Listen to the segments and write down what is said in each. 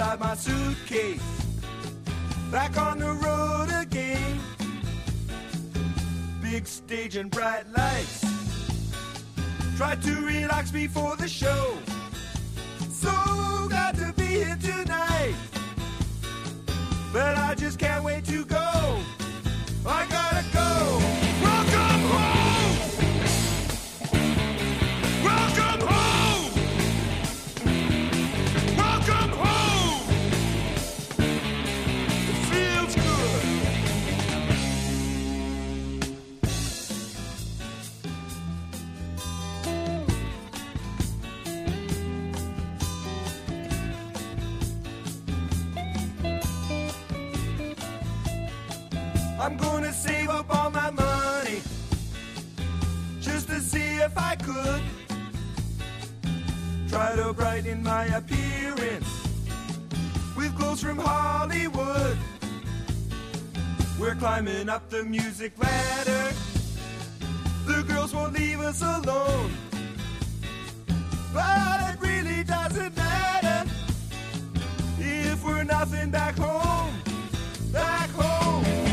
inside my suitcase. Back on the road again. Big stage and bright lights. Try to relax before the show. So glad to be here tonight. But I just can't wait to go. could try to brighten my appearance with clothes from Hollywood. We're climbing up the music ladder. The girls won't leave us alone. But it really doesn't matter if we're nothing back home. Back home.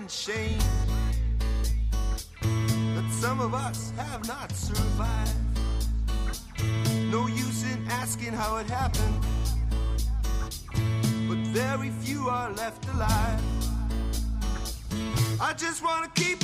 Crying shame that some of us have not survived. No use in asking. asking how it happened. But very few are left alive. I just wanna keep